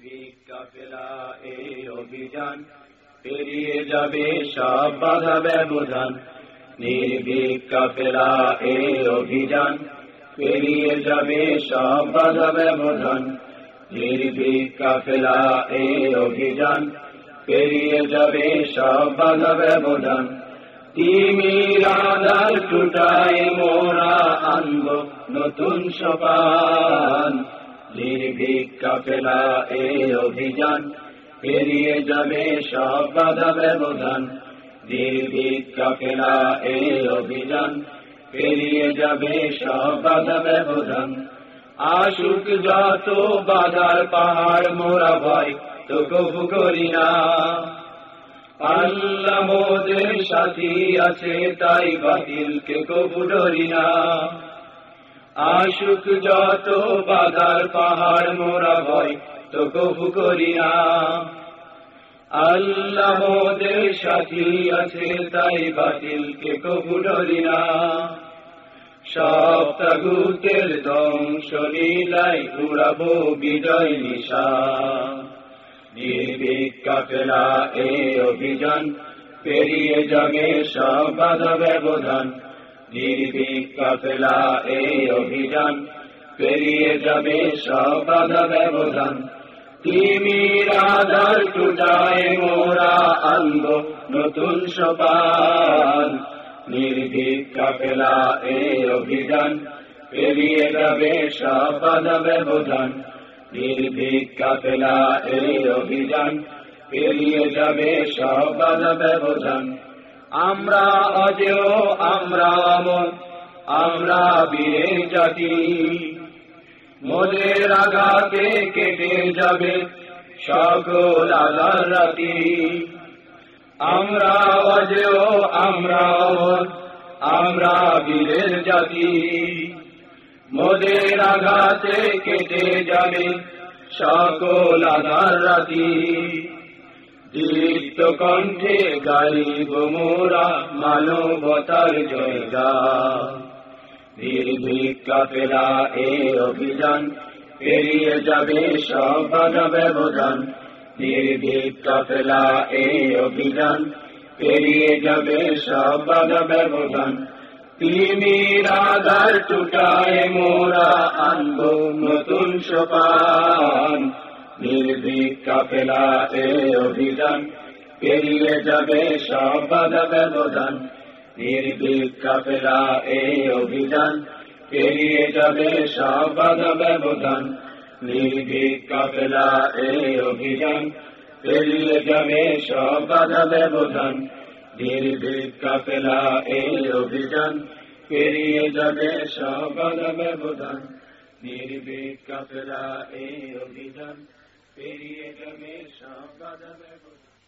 নির্ভীক কাফেলা এই অভিযান। পেরিয়ে যাবে সব বাধা ব্যবধান। নির্ভীক কাফেলা এই অভিযান। পেরিয়ে যাবে সব বাধা ব্যবধান। নির্ভীক কাফেলা এই অভিযান। পেরিয়ে যাবে সব বাধা ব্যবধান। তিমির আধার টুটায় মোরা আনব নতুন সপান। নির্ভীক কাফেলা এই অভিযান। পেরিয়ে যাবে সব বাধা ব্যবধান। নির্ভীক কাফেলা এই অভিযান। পেরিয়ে যাবে সব বাধা ব্যবধান। আশুক যত বাধার পাহাড় মোরা ভয় তো কবু করি না আল্লাহ সাথী আছে, তাই বাতিলকে কবু ডরি আশুক যত বাধার পাহাড় মোরা ভয় তো কবু করি না। আল্লাহ সাথী আছে, তাই বাতিলকে কবু ডরি না। সব তাগুতের ধ্বংস লীলায় উড়াবো বিজয় নিশা। নির্ভীক কাফেলা এই অভিযান, পেরিয়ে যাবে সব বাধা ব্যবধান। নির্ভীক কাফেলা এই অভিযান, পেরিয়ে যাবে সব বাধা ব্যবধান। তিমির আধার টুটায় মোরা আনব নতুন সপান। নির্ভীক কাফেলা এই অভিযান, পেরিয়ে যাবে সব বাধা ব্যবধান। নির্ভীক কাফেলা এই অভিযান, পেরিয়ে যাবে সব বাধা ব্যবধান। আমরা অজেয়, আমরা অমর, আমরা বীরের জাতি। মোদের আঘাতে কেটে যাবে সকল আধার রাতি। আমরা অজেয়, আমরা অমর, আমরা বীরের জাতি। মোদের আঘাতে কেটে যাবে সকল আধার রাতি। দীপ্ত কণ্ঠে গাইব মোরা মানবতার জয়গা নির্ভীক কাফেলা এ অভিযান, পেরিয়ে যাবে সব বাধা ব্যবধান। নির্ভীক কাফেলা এ অভিযান, পেরিয়ে যাবে সব বাধা ব্যবধান। তিমির আধার টুটায় মোরা আনব নতুন সোপান। নির্ভীক কাফেলা এ অভিযান পেরিয়ে যাবে সব বাধা ব্যবধান। নির্ভীক কাফেলা এ অভিযান, পেরিয়ে যাবে সব বাধা ব্যবধান। নির্ভীক কাফেলা এ অভিযান, পেরিয়ে যাবে সব বাধা ব্যবধান। নির্ভীক কাফেলা এই অভিযান, পেরিয়ে যাবে সব বাধা ব্যবধান। নির্ভীক এই অভিযান, পেরিয়ে যাবে সব বাধা ব্যবধান।